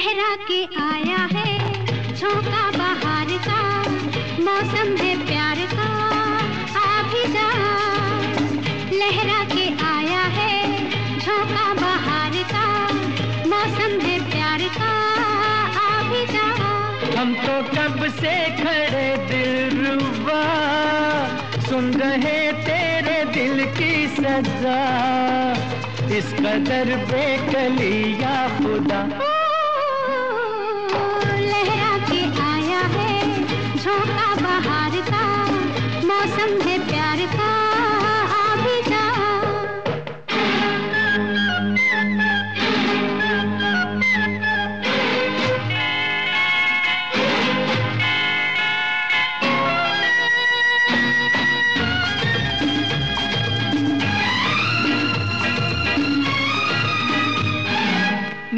लहरा के आया है, झोंका बाहर का, मौसम है प्यार का, आ भी जा। लहरा के आया है, झोंका बाहर का, मौसम है प्यार का, आ भी जा। हम तो कब से खड़े दिल रुबा सुन रहे तेरे दिल की सजा। इस कदर बेकलिया खुदा। का मौसम है प्यार का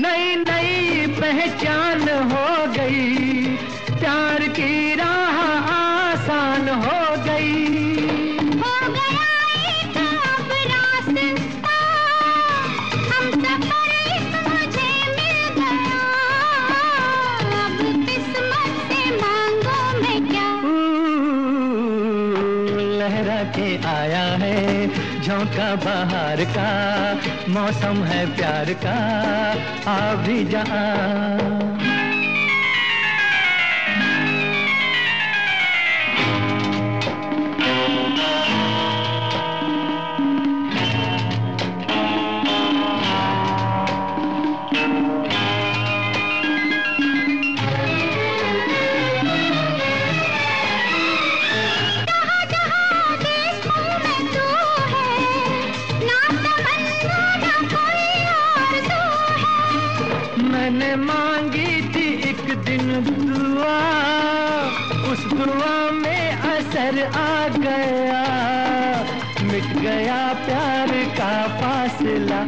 नई नई पहचान हो गई प्यार की राह आसान हो गई। हो गया एक अब रास्ता। हम सफ़र एक मुझे मिल गया। अब किस्मत से मांगो मैं क्या? लहरा के आया है झोंका बाहर का। मौसम है प्यार का आ भी जा मैंने मांगी थी एक दिन दुआ, उस दुआ में असर आ गया। मिट गया प्यार का फासला।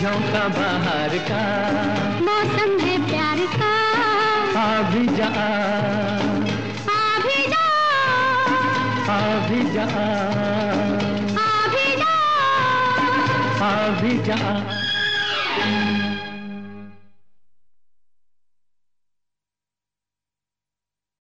झोंका बाहर का। मौसम है प्यार का। आ भी जा। आ भी जा। आ भी जा। आ भी जा। आ भी जा।